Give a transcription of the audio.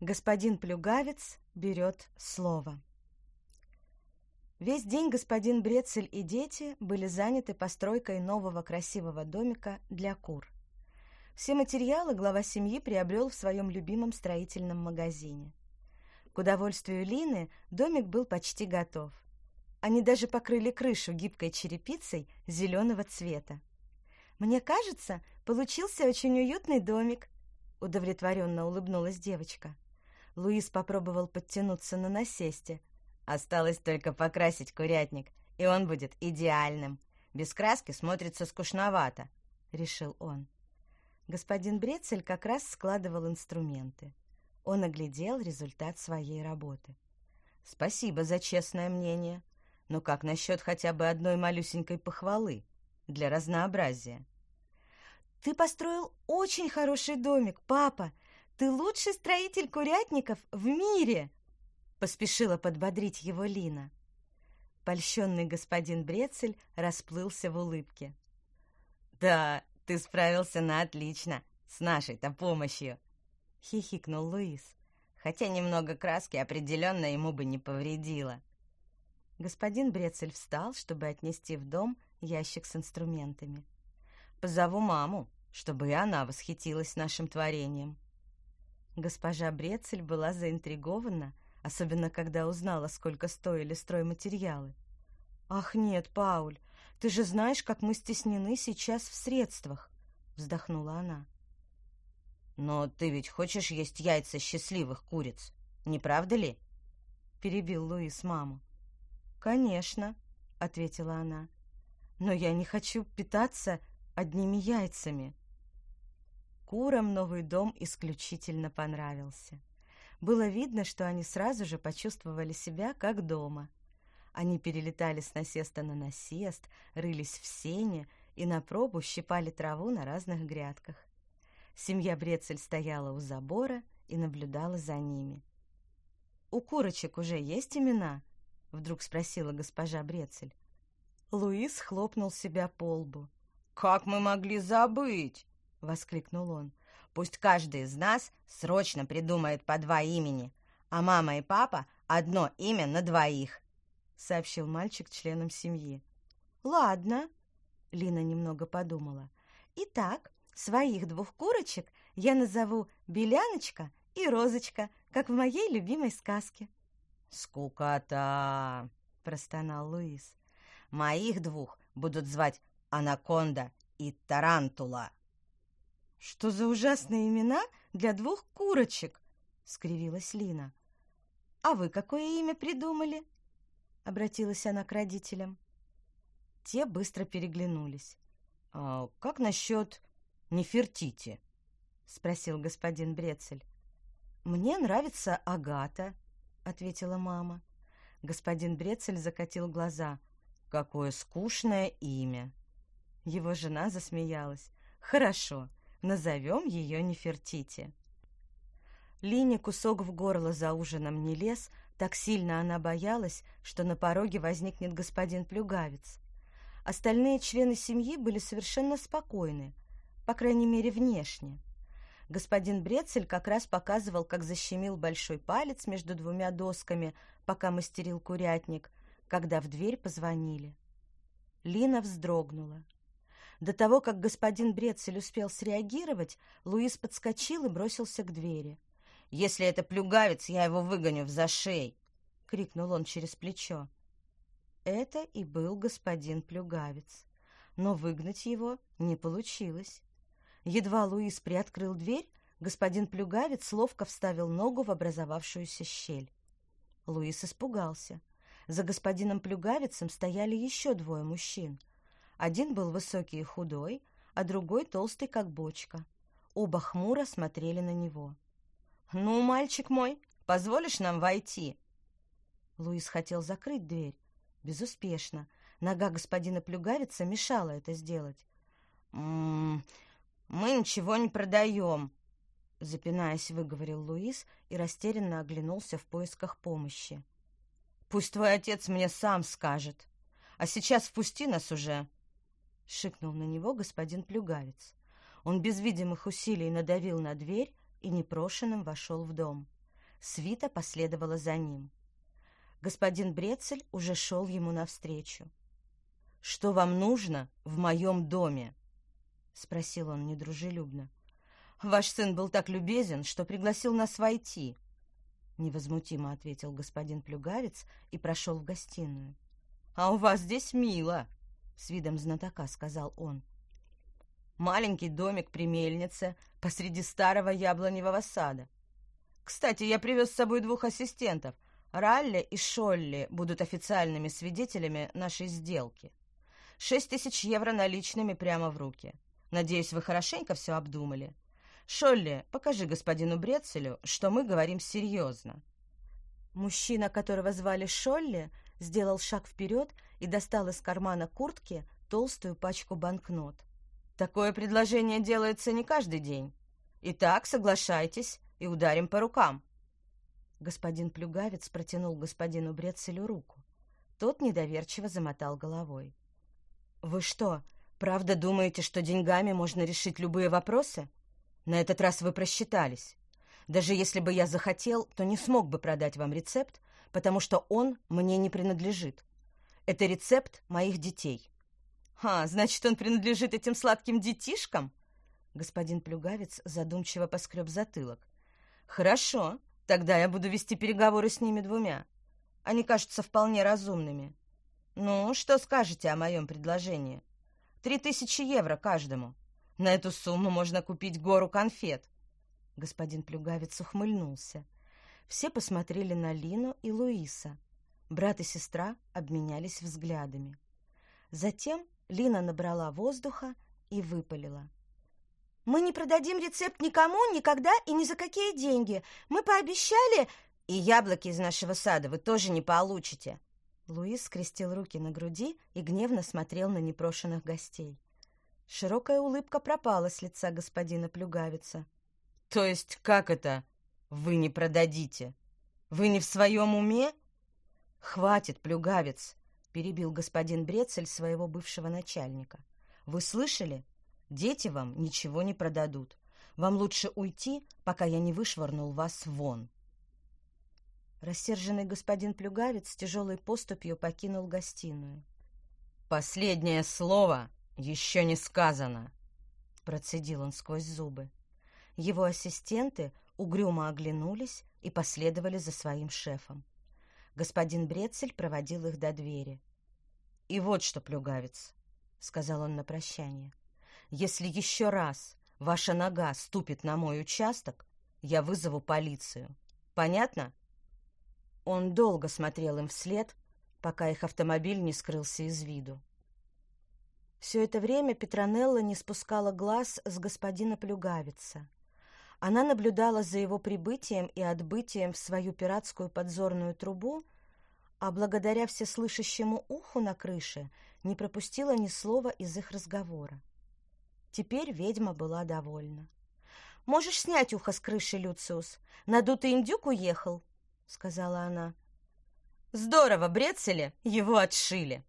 Господин Плюгавец берет слово. Весь день господин Брецель и дети были заняты постройкой нового красивого домика для кур. Все материалы глава семьи приобрел в своем любимом строительном магазине. К удовольствию Лины домик был почти готов. Они даже покрыли крышу гибкой черепицей зеленого цвета. «Мне кажется, получился очень уютный домик», — удовлетворенно улыбнулась девочка. Луис попробовал подтянуться на насесте, Осталось только покрасить курятник, и он будет идеальным. Без краски смотрится скучновато, — решил он. Господин Брецель как раз складывал инструменты. Он оглядел результат своей работы. «Спасибо за честное мнение. Но как насчет хотя бы одной малюсенькой похвалы для разнообразия?» «Ты построил очень хороший домик, папа. Ты лучший строитель курятников в мире!» Поспешила подбодрить его Лина. Польщенный господин Брецель расплылся в улыбке. «Да, ты справился на отлично, с нашей-то помощью!» — хихикнул Луис, хотя немного краски определенно ему бы не повредило. Господин Брецель встал, чтобы отнести в дом ящик с инструментами. «Позову маму, чтобы и она восхитилась нашим творением». Госпожа Брецель была заинтригована, особенно когда узнала, сколько стоили стройматериалы. «Ах нет, Пауль, ты же знаешь, как мы стеснены сейчас в средствах», — вздохнула она. «Но ты ведь хочешь есть яйца счастливых куриц, не правда ли?» — перебил Луис маму. «Конечно», — ответила она, — «но я не хочу питаться одними яйцами». Курам новый дом исключительно понравился. Было видно, что они сразу же почувствовали себя как дома. Они перелетали с насеста на насест, рылись в сене и на пробу щипали траву на разных грядках. Семья Брецель стояла у забора и наблюдала за ними. «У курочек уже есть имена?» — вдруг спросила госпожа Брецель. Луис хлопнул себя по лбу. «Как мы могли забыть?» — воскликнул он. Пусть каждый из нас срочно придумает по два имени, а мама и папа одно имя на двоих», — сообщил мальчик членам семьи. «Ладно», — Лина немного подумала. «Итак, своих двух курочек я назову Беляночка и Розочка, как в моей любимой сказке». «Скукота!» — простонал Луис. «Моих двух будут звать Анаконда и Тарантула». «Что за ужасные имена для двух курочек?» — скривилась Лина. «А вы какое имя придумали?» — обратилась она к родителям. Те быстро переглянулись. «А как насчет Нефертити?» — спросил господин Брецель. «Мне нравится Агата», — ответила мама. Господин Брецель закатил глаза. «Какое скучное имя!» Его жена засмеялась. «Хорошо, Назовем ее Нефертити. Лине кусок в горло за ужином не лез, так сильно она боялась, что на пороге возникнет господин Плюгавец. Остальные члены семьи были совершенно спокойны, по крайней мере, внешне. Господин Брецель как раз показывал, как защемил большой палец между двумя досками, пока мастерил курятник, когда в дверь позвонили. Лина вздрогнула. До того, как господин Брецель успел среагировать, Луис подскочил и бросился к двери. «Если это плюгавец, я его выгоню в зашей!» — крикнул он через плечо. Это и был господин плюгавец. Но выгнать его не получилось. Едва Луис приоткрыл дверь, господин плюгавец ловко вставил ногу в образовавшуюся щель. Луис испугался. За господином плюгавицем стояли еще двое мужчин. Один был высокий и худой, а другой толстый, как бочка. Оба хмуро смотрели на него. «Ну, мальчик мой, позволишь нам войти?» Луис хотел закрыть дверь. Безуспешно. Нога господина Плюгавица мешала это сделать. «М -м, «Мы ничего не продаем», — запинаясь, выговорил Луис и растерянно оглянулся в поисках помощи. «Пусть твой отец мне сам скажет. А сейчас впусти нас уже». — шикнул на него господин Плюгавец. Он без видимых усилий надавил на дверь и непрошенным вошел в дом. Свита последовала за ним. Господин Брецель уже шел ему навстречу. «Что вам нужно в моем доме?» — спросил он недружелюбно. «Ваш сын был так любезен, что пригласил нас войти», — невозмутимо ответил господин Плюгавец и прошел в гостиную. «А у вас здесь мило», — с видом знатока сказал он. «Маленький домик при мельнице посреди старого яблоневого сада. Кстати, я привез с собой двух ассистентов. Ралли и Шолли будут официальными свидетелями нашей сделки. Шесть тысяч евро наличными прямо в руки. Надеюсь, вы хорошенько все обдумали. Шолли, покажи господину Брецелю, что мы говорим серьезно». Мужчина, которого звали Шолли, сделал шаг вперед и достал из кармана куртки толстую пачку банкнот. «Такое предложение делается не каждый день. Итак, соглашайтесь и ударим по рукам». Господин Плюгавец протянул господину Брецелю руку. Тот недоверчиво замотал головой. «Вы что, правда думаете, что деньгами можно решить любые вопросы? На этот раз вы просчитались. Даже если бы я захотел, то не смог бы продать вам рецепт, потому что он мне не принадлежит. Это рецепт моих детей. А, значит, он принадлежит этим сладким детишкам? Господин Плюгавец задумчиво поскреб затылок. Хорошо, тогда я буду вести переговоры с ними двумя. Они кажутся вполне разумными. Ну, что скажете о моем предложении? Три тысячи евро каждому. На эту сумму можно купить гору конфет. Господин Плюгавец ухмыльнулся. Все посмотрели на Лину и Луиса. Брат и сестра обменялись взглядами. Затем Лина набрала воздуха и выпалила. «Мы не продадим рецепт никому, никогда и ни за какие деньги. Мы пообещали...» «И яблоки из нашего сада вы тоже не получите!» Луис скрестил руки на груди и гневно смотрел на непрошенных гостей. Широкая улыбка пропала с лица господина Плюгавица. «То есть как это вы не продадите? Вы не в своем уме? Хватит, плюгавец, перебил господин Брецель своего бывшего начальника. Вы слышали? Дети вам ничего не продадут. Вам лучше уйти, пока я не вышвырнул вас вон. Рассерженный господин Плюгавец тяжелой поступью покинул гостиную. «Последнее слово еще не сказано», — процедил он сквозь зубы. Его ассистенты угрюмо оглянулись и последовали за своим шефом. Господин Брецель проводил их до двери. «И вот что, плюгавец», — сказал он на прощание, — «если еще раз ваша нога ступит на мой участок, я вызову полицию. Понятно?» Он долго смотрел им вслед, пока их автомобиль не скрылся из виду. Все это время Петронелла не спускала глаз с господина Плюгавица. Она наблюдала за его прибытием и отбытием в свою пиратскую подзорную трубу, а благодаря всеслышащему уху на крыше не пропустила ни слова из их разговора. Теперь ведьма была довольна. «Можешь снять ухо с крыши, Люциус? Надутый индюк уехал», — сказала она. «Здорово, Брецели, его отшили»,